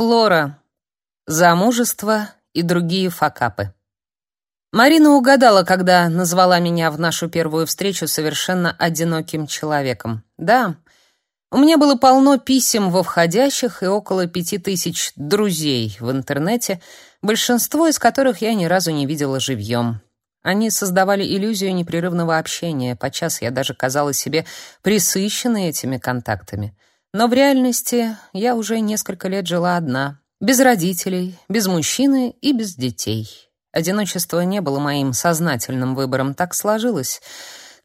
Флора. Замужество и другие факапы. Марина угадала, когда назвала меня в нашу первую встречу совершенно одиноким человеком. Да, у меня было полно писем во входящих и около пяти тысяч друзей в интернете, большинство из которых я ни разу не видела живьем. Они создавали иллюзию непрерывного общения, подчас я даже казалась себе присыщенной этими контактами. Но в реальности я уже несколько лет жила одна, без родителей, без мужчины и без детей. Одиночество не было моим сознательным выбором, так сложилось.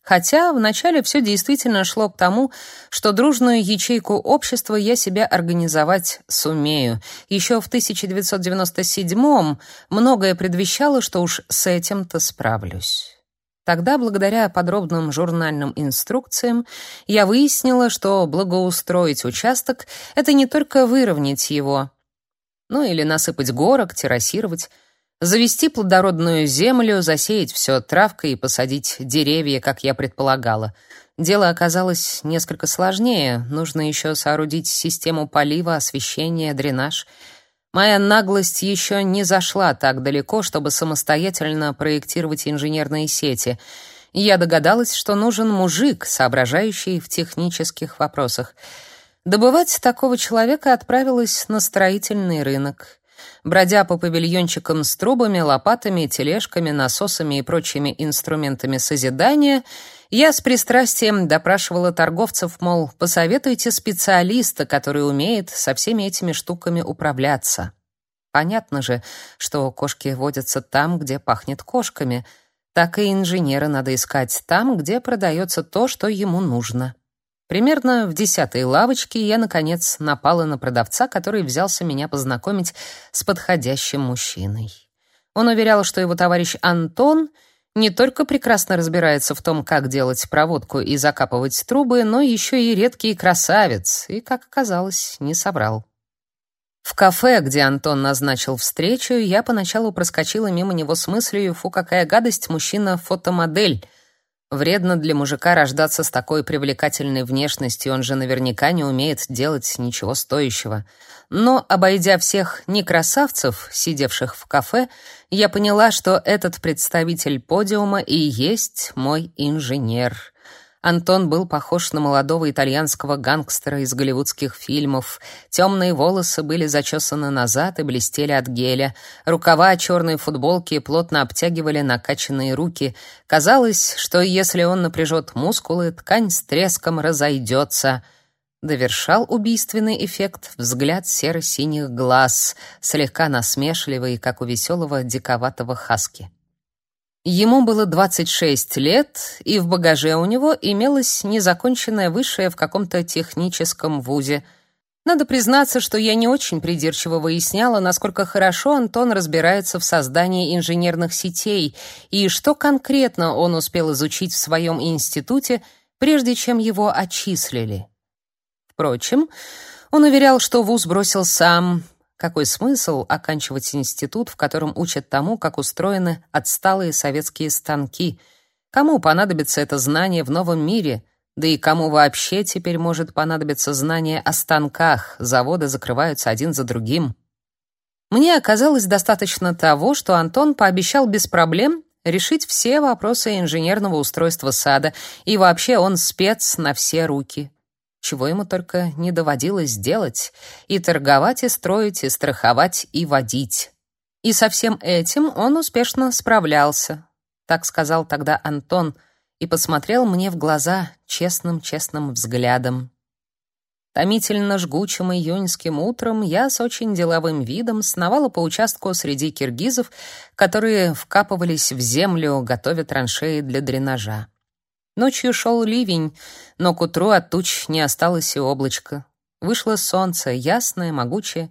Хотя вначале все действительно шло к тому, что дружную ячейку общества я себя организовать сумею. Еще в 1997-м многое предвещало, что уж с этим-то справлюсь. Тогда, благодаря подробным журнальным инструкциям, я выяснила, что благоустроить участок — это не только выровнять его, ну или насыпать горок, террасировать, завести плодородную землю, засеять все травкой и посадить деревья, как я предполагала. Дело оказалось несколько сложнее. Нужно еще соорудить систему полива, освещения, дренаж — Моя наглость еще не зашла так далеко, чтобы самостоятельно проектировать инженерные сети. Я догадалась, что нужен мужик, соображающий в технических вопросах. Добывать такого человека отправилась на строительный рынок. Бродя по павильончикам с трубами, лопатами, тележками, насосами и прочими инструментами созидания, я с пристрастием допрашивала торговцев, мол, посоветуйте специалиста, который умеет со всеми этими штуками управляться. Понятно же, что кошки водятся там, где пахнет кошками. Так и инженера надо искать там, где продается то, что ему нужно. Примерно в десятой лавочке я, наконец, напала на продавца, который взялся меня познакомить с подходящим мужчиной. Он уверял, что его товарищ Антон — не только прекрасно разбирается в том, как делать проводку и закапывать трубы, но еще и редкий красавец, и, как оказалось, не соврал. В кафе, где Антон назначил встречу, я поначалу проскочила мимо него с мыслью: "Фу, какая гадость, мужчина фотомодель". Вредно для мужика рождаться с такой привлекательной внешностью, он же наверняка не умеет делать ничего стоящего. Но, обойдя всех некрасавцев, сидевших в кафе, я поняла, что этот представитель подиума и есть мой инженер — Антон был похож на молодого итальянского гангстера из голливудских фильмов. Темные волосы были зачесаны назад и блестели от геля. Рукава черной футболки плотно обтягивали накачанные руки. Казалось, что если он напряжет мускулы, ткань с треском разойдется. Довершал убийственный эффект взгляд серо-синих глаз, слегка насмешливый, как у веселого диковатого хаски. Ему было 26 лет, и в багаже у него имелось незаконченное высшее в каком-то техническом вузе. Надо признаться, что я не очень придирчиво выясняла, насколько хорошо Антон разбирается в создании инженерных сетей и что конкретно он успел изучить в своем институте, прежде чем его отчислили. Впрочем, он уверял, что вуз бросил сам, какой смысл оканчивать институт, в котором учат тому, как устроены отсталые советские станки? Кому понадобится это знание в новом мире? Да и кому вообще теперь может понадобиться знание о станках? Заводы закрываются один за другим. Мне оказалось достаточно того, что Антон пообещал без проблем решить все вопросы инженерного устройства сада, и вообще он спец на все руки чего ему только не доводилось делать, и торговать, и строить, и страховать, и водить. И со всем этим он успешно справлялся, так сказал тогда Антон и посмотрел мне в глаза честным-честным взглядом. Томительно жгучим июньским утром я с очень деловым видом сновала по участку среди киргизов, которые вкапывались в землю, готовя траншеи для дренажа. Ночью шел ливень, но к утру от туч не осталось и облачка. Вышло солнце, ясное, могучее,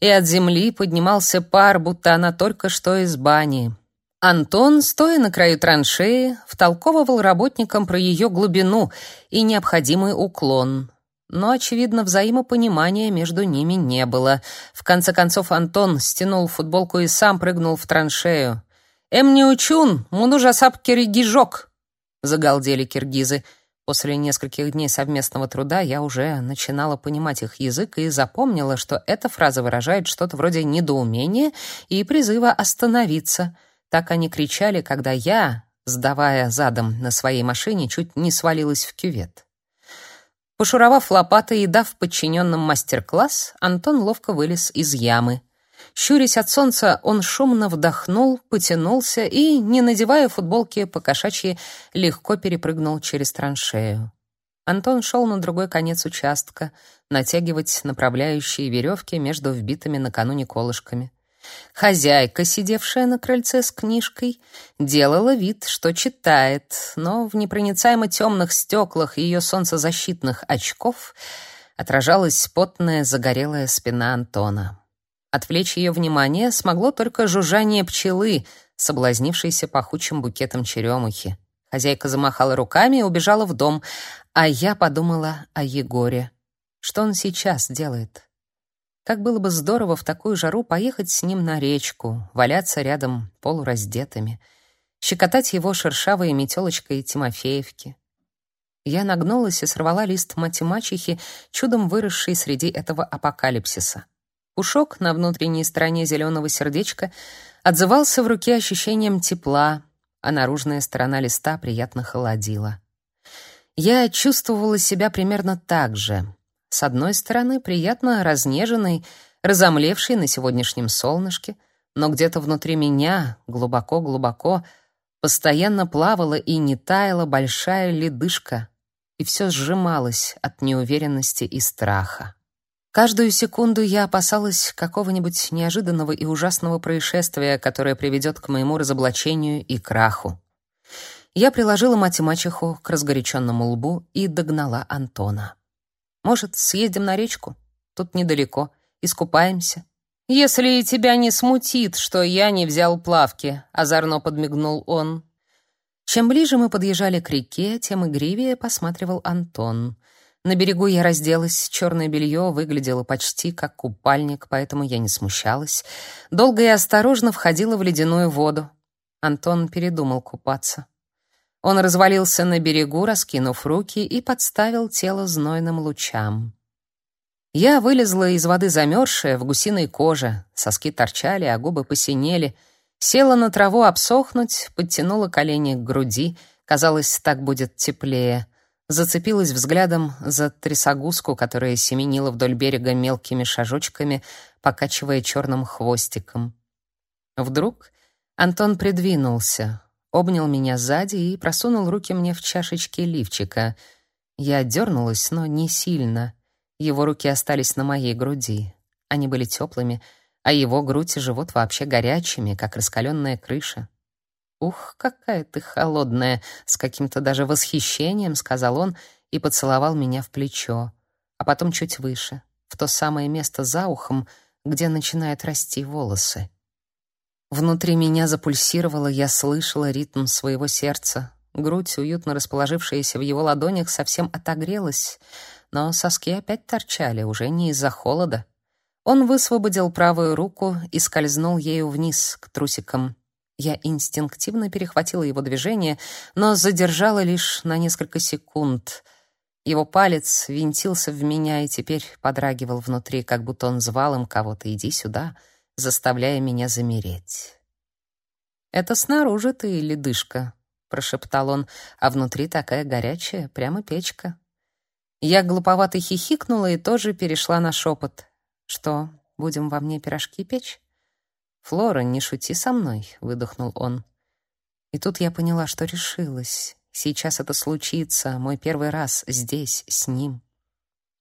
и от земли поднимался пар, будто она только что из бани. Антон, стоя на краю траншеи, втолковывал работникам про ее глубину и необходимый уклон. Но, очевидно, взаимопонимания между ними не было. В конце концов Антон стянул футболку и сам прыгнул в траншею. «Эм не учун, муну жасап керегижок!» Загалдели киргизы, После нескольких дней совместного труда я уже начинала понимать их язык и запомнила, что эта фраза выражает что-то вроде недоумения и призыва остановиться. Так они кричали, когда я, сдавая задом на своей машине, чуть не свалилась в кювет. Пошуровав лопатой и дав подчиненным мастер-класс, Антон ловко вылез из ямы. Щурясь от солнца, он шумно вдохнул, потянулся и, не надевая футболки по кошачьи, легко перепрыгнул через траншею. Антон шел на другой конец участка, натягивать направляющие веревки между вбитыми накануне колышками. Хозяйка, сидевшая на крыльце с книжкой, делала вид, что читает, но в непроницаемо темных стеклах ее солнцезащитных очков отражалась потная загорелая спина Антона. Отвлечь ее внимание смогло только жужжание пчелы, соблазнившейся пахучим букетом черемухи. Хозяйка замахала руками и убежала в дом, а я подумала о Егоре. Что он сейчас делает? Как было бы здорово в такую жару поехать с ним на речку, валяться рядом полураздетыми, щекотать его шершавой метелочкой Тимофеевки. Я нагнулась и сорвала лист мать-мачехи, чудом выросший среди этого апокалипсиса. Пушок на внутренней стороне зеленого сердечка отзывался в руке ощущением тепла, а наружная сторона листа приятно холодила. Я чувствовала себя примерно так же. С одной стороны, приятно разнеженной, разомлевшей на сегодняшнем солнышке, но где-то внутри меня, глубоко-глубоко, постоянно плавала и не таяла большая ледышка, и все сжималось от неуверенности и страха. Каждую секунду я опасалась какого-нибудь неожиданного и ужасного происшествия, которое приведет к моему разоблачению и краху. Я приложила мать и мачеху к разгоряченному лбу и догнала Антона. «Может, съездим на речку? Тут недалеко. Искупаемся». «Если тебя не смутит, что я не взял плавки», — озорно подмигнул он. Чем ближе мы подъезжали к реке, тем игривее посматривал Антон — на берегу я разделась, черное белье выглядело почти как купальник, поэтому я не смущалась. Долго и осторожно входила в ледяную воду. Антон передумал купаться. Он развалился на берегу, раскинув руки, и подставил тело знойным лучам. Я вылезла из воды замерзшая, в гусиной коже, соски торчали, а губы посинели, села на траву обсохнуть, подтянула колени к груди, казалось, так будет теплее — зацепилась взглядом за трясогузку, которая семенила вдоль берега мелкими шажочками, покачивая черным хвостиком. Вдруг Антон придвинулся, обнял меня сзади и просунул руки мне в чашечки лифчика. Я дернулась, но не сильно. Его руки остались на моей груди. Они были теплыми, а его грудь и живот вообще горячими, как раскаленная крыша. «Ух, какая ты холодная!» — с каким-то даже восхищением сказал он и поцеловал меня в плечо, а потом чуть выше, в то самое место за ухом, где начинают расти волосы. Внутри меня запульсировало, я слышала ритм своего сердца. Грудь, уютно расположившаяся в его ладонях, совсем отогрелась, но соски опять торчали, уже не из-за холода. Он высвободил правую руку и скользнул ею вниз, к трусикам. Я инстинктивно перехватила его движение, но задержала лишь на несколько секунд. Его палец винтился в меня и теперь подрагивал внутри, как будто он звал им кого-то «иди сюда», заставляя меня замереть. «Это снаружи ты, ледышка», — прошептал он, «а внутри такая горячая, прямо печка». Я глуповато хихикнула и тоже перешла на шепот. «Что, будем во мне пирожки печь?» «Флора, не шути со мной», — выдохнул он. И тут я поняла, что решилась. Сейчас это случится, мой первый раз здесь, с ним.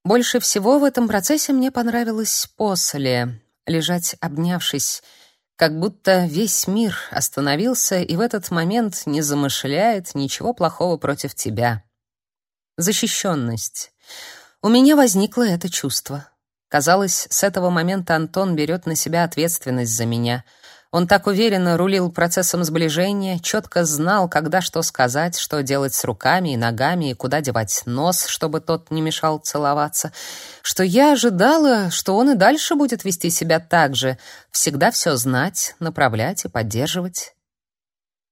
Больше всего в этом процессе мне понравилось после, лежать обнявшись, как будто весь мир остановился и в этот момент не замышляет ничего плохого против тебя. Защищенность. У меня возникло это чувство. Казалось, с этого момента Антон берет на себя ответственность за меня. Он так уверенно рулил процессом сближения, четко знал, когда что сказать, что делать с руками и ногами и куда девать нос, чтобы тот не мешал целоваться, что я ожидала, что он и дальше будет вести себя так же, всегда все знать, направлять и поддерживать.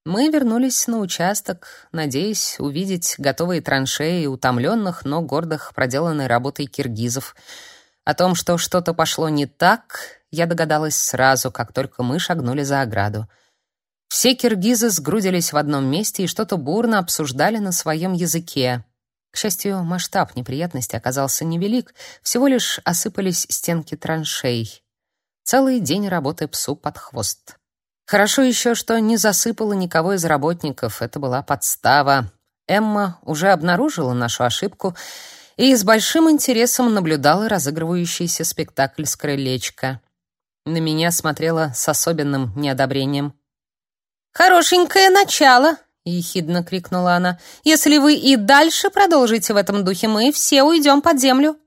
мы вернулись на участок, надеясь увидеть готовые траншеи утомленных, но гордых проделанной работой киргизов. О том, что что-то пошло не так, я догадалась сразу, как только мы шагнули за ограду. Все киргизы сгрудились в одном месте и что-то бурно обсуждали на своем языке. К счастью, масштаб неприятности оказался невелик, всего лишь осыпались стенки траншей. Целый день работы псу под хвост. Хорошо еще, что не засыпало никого из работников, это была подстава. Эмма уже обнаружила нашу ошибку и с большим интересом наблюдала разыгрывающийся спектакль с крылечка. На меня смотрела с особенным неодобрением. «Хорошенькое начало!» — ехидно крикнула она. «Если вы и дальше продолжите в этом духе, мы все уйдем под землю».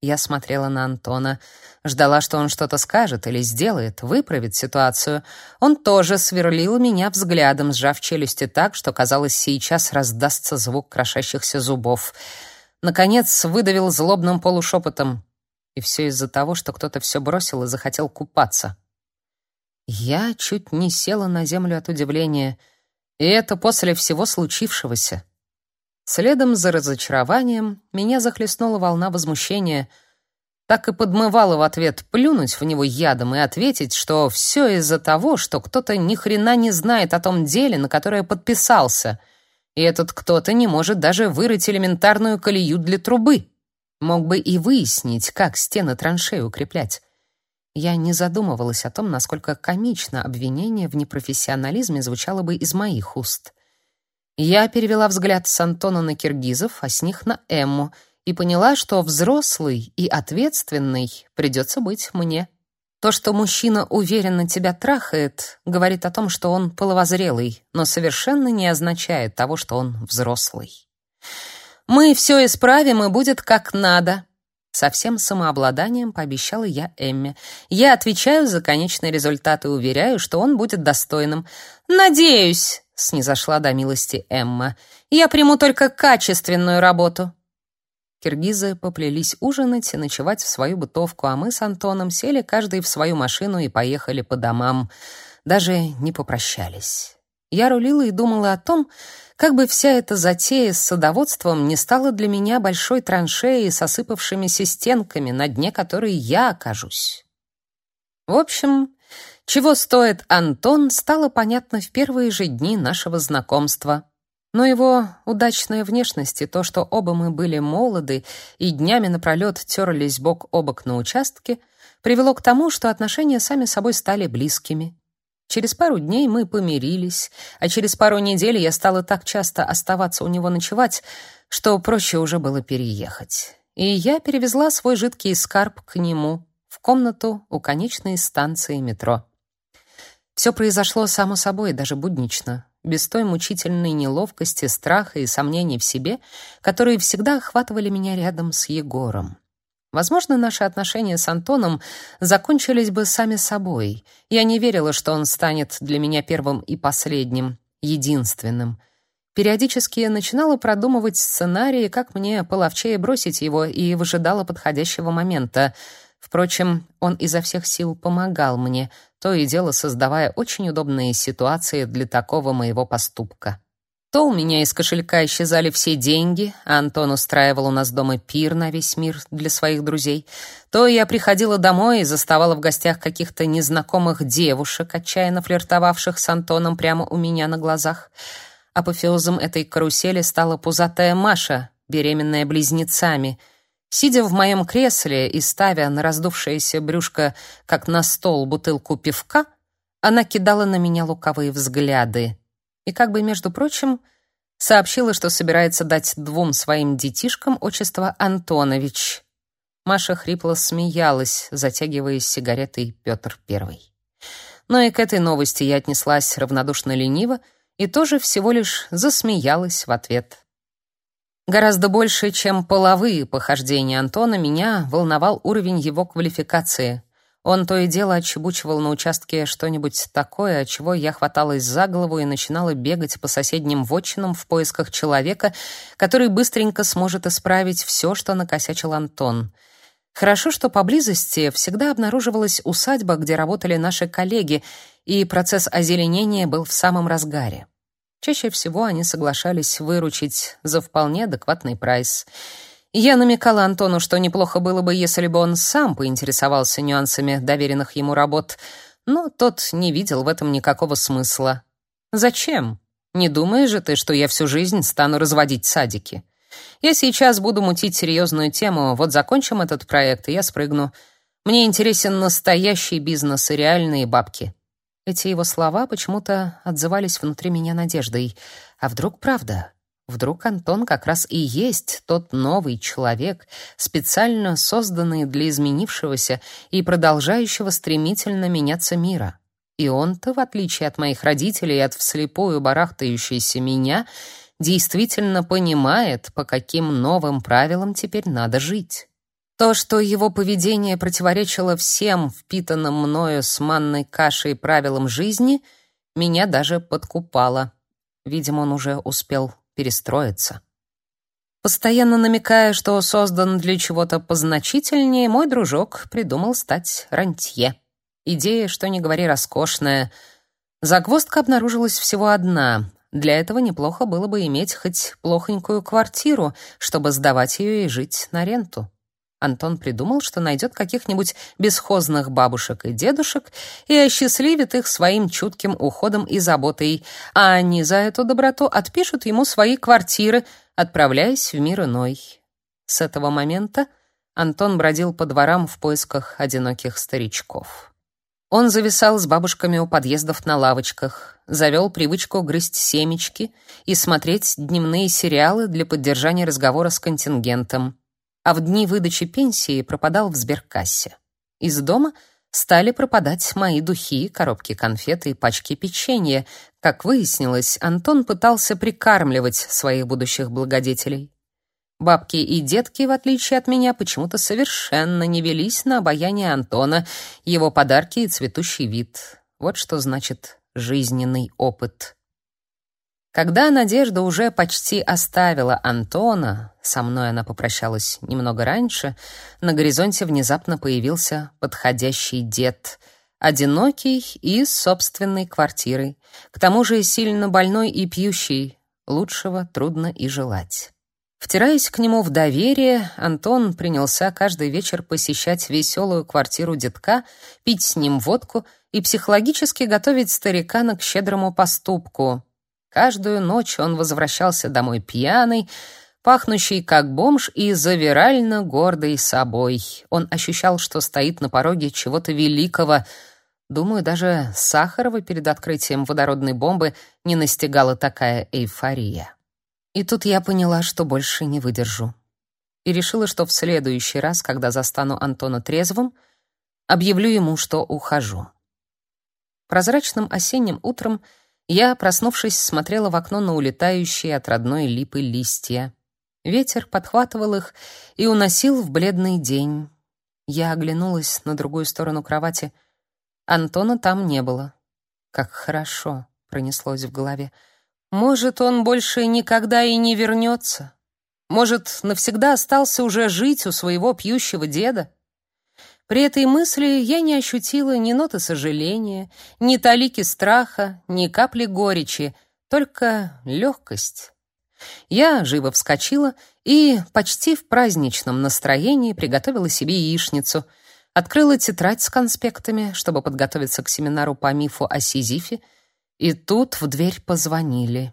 Я смотрела на Антона, ждала, что он что-то скажет или сделает, выправит ситуацию. Он тоже сверлил меня взглядом, сжав челюсти так, что, казалось, сейчас раздастся звук крошащихся зубов. Наконец выдавил злобным полушепотом. И все из-за того, что кто-то все бросил и захотел купаться. Я чуть не села на землю от удивления. И это после всего случившегося. Следом за разочарованием меня захлестнула волна возмущения. Так и подмывала в ответ плюнуть в него ядом и ответить, что все из-за того, что кто-то ни хрена не знает о том деле, на которое подписался. И этот кто-то не может даже вырыть элементарную колею для трубы. Мог бы и выяснить, как стены траншеи укреплять. Я не задумывалась о том, насколько комично обвинение в непрофессионализме звучало бы из моих уст. Я перевела взгляд с Антона на киргизов, а с них на Эмму, и поняла, что взрослый и ответственный придется быть мне. То, что мужчина уверенно тебя трахает, говорит о том, что он половозрелый, но совершенно не означает того, что он взрослый. Мы все исправим, и будет как надо, со всем самообладанием пообещала я Эмме. Я отвечаю за конечный результат и уверяю, что он будет достойным. Надеюсь, снизошла до милости Эмма. Я приму только качественную работу. Киргизы поплелись ужинать и ночевать в свою бытовку, а мы с Антоном сели каждый в свою машину и поехали по домам. Даже не попрощались. Я рулила и думала о том, как бы вся эта затея с садоводством не стала для меня большой траншеей с осыпавшимися стенками, на дне которой я окажусь. В общем, чего стоит Антон, стало понятно в первые же дни нашего знакомства. Но его удачная внешность и то, что оба мы были молоды и днями напролет терлись бок о бок на участке, привело к тому, что отношения сами собой стали близкими. Через пару дней мы помирились, а через пару недель я стала так часто оставаться у него ночевать, что проще уже было переехать. И я перевезла свой жидкий скарб к нему в комнату у конечной станции метро. Все произошло само собой, даже буднично, без той мучительной неловкости, страха и сомнений в себе, которые всегда охватывали меня рядом с Егором. Возможно, наши отношения с Антоном закончились бы сами собой. Я не верила, что он станет для меня первым и последним, единственным. Периодически я начинала продумывать сценарии, как мне половчее бросить его, и выжидала подходящего момента. Впрочем, он изо всех сил помогал мне, то и дело создавая очень удобные ситуации для такого моего поступка. То у меня из кошелька исчезали все деньги, а Антон устраивал у нас дома пир на весь мир для своих друзей, то я приходила домой и заставала в гостях каких-то незнакомых девушек, отчаянно флиртовавших с Антоном прямо у меня на глазах. Апофеозом этой карусели стала пузатая Маша, беременная близнецами. Сидя в моем кресле и ставя на раздувшееся брюшко, как на стол, бутылку пивка, она кидала на меня луковые взгляды и как бы, между прочим, сообщила, что собирается дать двум своим детишкам отчество Антонович. Маша хрипло смеялась, затягиваясь сигаретой Петр Первый. Но и к этой новости я отнеслась равнодушно лениво и тоже всего лишь засмеялась в ответ. Гораздо больше, чем половые похождения Антона, меня волновал уровень его квалификации. Он то и дело отчебучивал на участке что-нибудь такое, от чего я хваталась за голову и начинала бегать по соседним вотчинам в поисках человека, который быстренько сможет исправить все, что накосячил Антон. Хорошо, что поблизости всегда обнаруживалась усадьба, где работали наши коллеги, и процесс озеленения был в самом разгаре. Чаще всего они соглашались выручить за вполне адекватный прайс. Я намекала Антону, что неплохо было бы, если бы он сам поинтересовался нюансами доверенных ему работ, но тот не видел в этом никакого смысла. Зачем? Не думаешь же ты, что я всю жизнь стану разводить садики? Я сейчас буду мутить серьезную тему. Вот закончим этот проект, и я спрыгну. Мне интересен настоящий бизнес и реальные бабки. Эти его слова почему-то отзывались внутри меня надеждой. А вдруг правда? Вдруг Антон как раз и есть тот новый человек, специально созданный для изменившегося и продолжающего стремительно меняться мира. И он-то, в отличие от моих родителей и от вслепую барахтающейся меня, действительно понимает, по каким новым правилам теперь надо жить. То, что его поведение противоречило всем впитанным мною с манной кашей правилам жизни, меня даже подкупало. Видимо, он уже успел перестроиться. Постоянно намекая, что создан для чего-то позначительнее, мой дружок придумал стать рантье. Идея, что не говори, роскошная. Загвоздка обнаружилась всего одна. Для этого неплохо было бы иметь хоть плохонькую квартиру, чтобы сдавать ее и жить на ренту. Антон придумал, что найдет каких-нибудь бесхозных бабушек и дедушек и осчастливит их своим чутким уходом и заботой, а они за эту доброту отпишут ему свои квартиры, отправляясь в мир иной. С этого момента Антон бродил по дворам в поисках одиноких старичков. Он зависал с бабушками у подъездов на лавочках, завел привычку грызть семечки и смотреть дневные сериалы для поддержания разговора с контингентом, а в дни выдачи пенсии пропадал в сберкассе. Из дома стали пропадать мои духи, коробки конфет и пачки печенья. Как выяснилось, Антон пытался прикармливать своих будущих благодетелей. Бабки и детки, в отличие от меня, почему-то совершенно не велись на обаяние Антона, его подарки и цветущий вид. Вот что значит жизненный опыт. Когда Надежда уже почти оставила Антона, со мной она попрощалась немного раньше, на горизонте внезапно появился подходящий дед, одинокий и с собственной квартирой, к тому же сильно больной и пьющий, лучшего трудно и желать. Втираясь к нему в доверие, Антон принялся каждый вечер посещать веселую квартиру детка, пить с ним водку и психологически готовить старикана к щедрому поступку. Каждую ночь он возвращался домой пьяный, пахнущий как бомж и завирально гордый собой. Он ощущал, что стоит на пороге чего-то великого. Думаю, даже Сахарова перед открытием водородной бомбы не настигала такая эйфория. И тут я поняла, что больше не выдержу. И решила, что в следующий раз, когда застану Антона трезвым, объявлю ему, что ухожу. Прозрачным осенним утром я, проснувшись, смотрела в окно на улетающие от родной липы листья. Ветер подхватывал их и уносил в бледный день. Я оглянулась на другую сторону кровати. Антона там не было. Как хорошо, пронеслось в голове. Может, он больше никогда и не вернется? Может, навсегда остался уже жить у своего пьющего деда? При этой мысли я не ощутила ни ноты сожаления, ни талики страха, ни капли горечи, только легкость. Я живо вскочила и почти в праздничном настроении приготовила себе яичницу, открыла тетрадь с конспектами, чтобы подготовиться к семинару по мифу о Сизифе, и тут в дверь позвонили.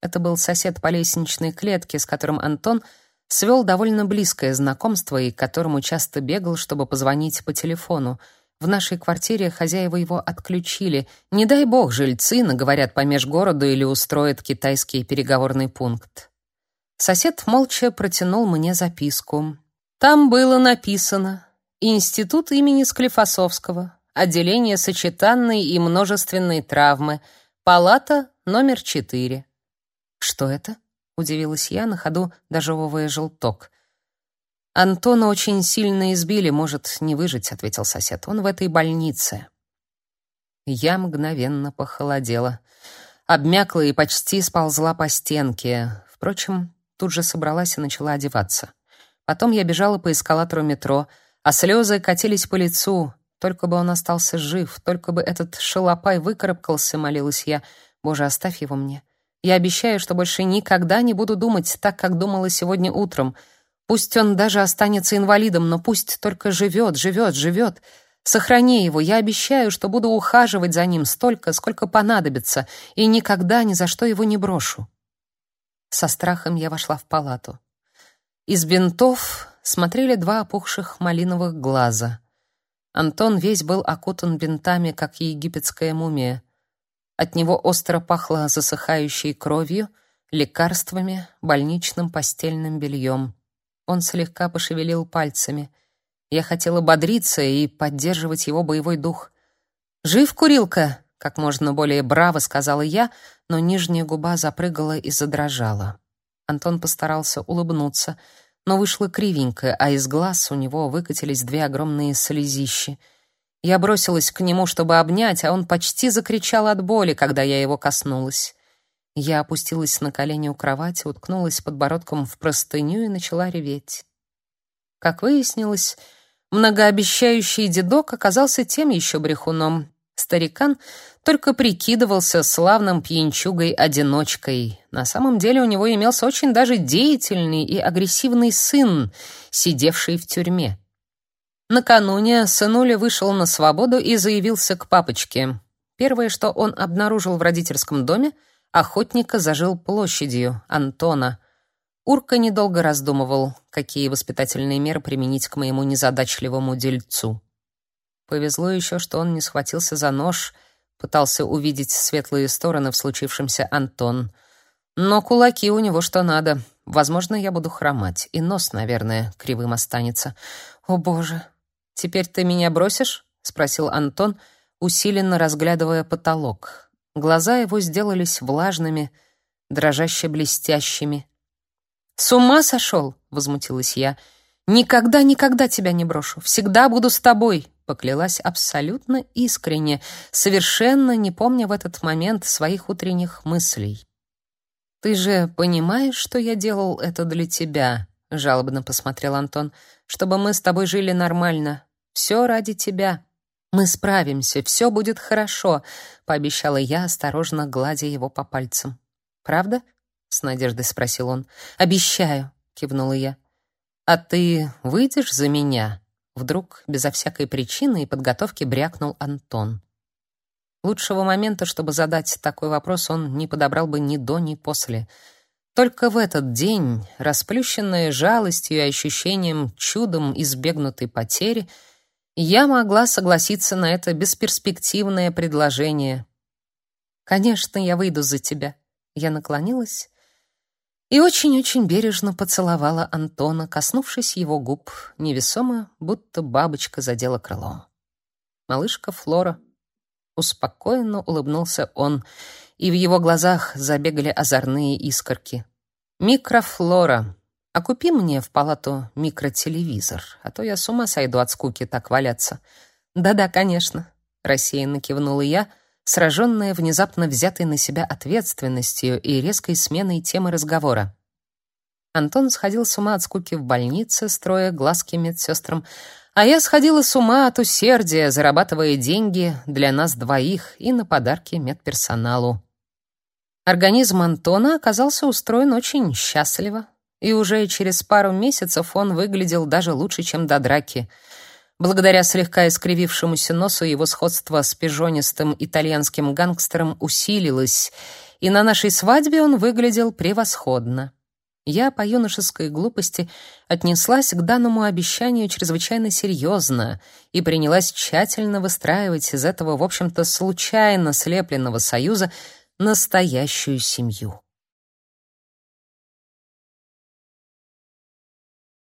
Это был сосед по лестничной клетке, с которым Антон свел довольно близкое знакомство и к которому часто бегал, чтобы позвонить по телефону. В нашей квартире хозяева его отключили. Не дай бог жильцы наговорят по межгороду или устроят китайский переговорный пункт. Сосед молча протянул мне записку. Там было написано «Институт имени Склифосовского, отделение сочетанной и множественной травмы, Палата номер 4. Что это? Удивилась я на ходу, дожевывая желток. Антона очень сильно избили, может не выжить, ответил сосед. Он в этой больнице. Я мгновенно похолодела, обмякла и почти сползла по стенке. Впрочем, тут же собралась и начала одеваться. Потом я бежала по эскалатору метро, а слезы катились по лицу. Только бы он остался жив, только бы этот шалопай выкарабкался, молилась я. Боже, оставь его мне. Я обещаю, что больше никогда не буду думать так, как думала сегодня утром. Пусть он даже останется инвалидом, но пусть только живет, живет, живет. Сохрани его. Я обещаю, что буду ухаживать за ним столько, сколько понадобится, и никогда ни за что его не брошу. Со страхом я вошла в палату. Из бинтов смотрели два опухших малиновых глаза. Антон весь был окутан бинтами, как египетская мумия. От него остро пахло засыхающей кровью, лекарствами, больничным постельным бельем. Он слегка пошевелил пальцами. Я хотела бодриться и поддерживать его боевой дух. «Жив, курилка?» — как можно более браво сказала я, но нижняя губа запрыгала и задрожала. Антон постарался улыбнуться, но вышло кривенько, а из глаз у него выкатились две огромные слезищи — я бросилась к нему, чтобы обнять, а он почти закричал от боли, когда я его коснулась. Я опустилась на колени у кровати, уткнулась подбородком в простыню и начала реветь. Как выяснилось, многообещающий дедок оказался тем еще брехуном. Старикан только прикидывался славным пьянчугой-одиночкой. На самом деле у него имелся очень даже деятельный и агрессивный сын, сидевший в тюрьме. Накануне сынуля вышел на свободу и заявился к папочке. Первое, что он обнаружил в родительском доме, охотника зажил площадью Антона. Урка недолго раздумывал, какие воспитательные меры применить к моему незадачливому дельцу. Повезло еще, что он не схватился за нож, пытался увидеть светлые стороны в случившемся Антон. Но кулаки у него что надо. Возможно, я буду хромать, и нос, наверное, кривым останется. О, боже, «Теперь ты меня бросишь?» — спросил Антон, усиленно разглядывая потолок. Глаза его сделались влажными, дрожаще блестящими. «С ума сошел?» — возмутилась я. «Никогда, никогда тебя не брошу. Всегда буду с тобой», — поклялась абсолютно искренне, совершенно не помня в этот момент своих утренних мыслей. «Ты же понимаешь, что я делал это для тебя?» — жалобно посмотрел Антон чтобы мы с тобой жили нормально. Все ради тебя. Мы справимся, все будет хорошо, пообещала я, осторожно гладя его по пальцам. Правда? с надеждой спросил он. Обещаю, кивнула я. А ты выйдешь за меня? Вдруг безо всякой причины и подготовки брякнул Антон. Лучшего момента, чтобы задать такой вопрос, он не подобрал бы ни до, ни после. Только в этот день, расплющенная жалостью и ощущением чудом избегнутой потери, я могла согласиться на это бесперспективное предложение. «Конечно, я выйду за тебя». Я наклонилась и очень-очень бережно поцеловала Антона, коснувшись его губ, невесомо, будто бабочка задела крылом. «Малышка Флора». Успокоенно улыбнулся он — и в его глазах забегали озорные искорки. «Микрофлора, а купи мне в палату микротелевизор, а то я с ума сойду от скуки так валяться». «Да-да, конечно», — рассеянно кивнула я, сраженная внезапно взятой на себя ответственностью и резкой сменой темы разговора. Антон сходил с ума от скуки в больнице, строя глазки медсестрам, а я сходила с ума от усердия, зарабатывая деньги для нас двоих и на подарки медперсоналу. Организм Антона оказался устроен очень счастливо, и уже через пару месяцев он выглядел даже лучше, чем до драки. Благодаря слегка искривившемуся носу его сходство с пижонистым итальянским гангстером усилилось, и на нашей свадьбе он выглядел превосходно. Я по юношеской глупости отнеслась к данному обещанию чрезвычайно серьезно и принялась тщательно выстраивать из этого, в общем-то, случайно слепленного союза настоящую семью.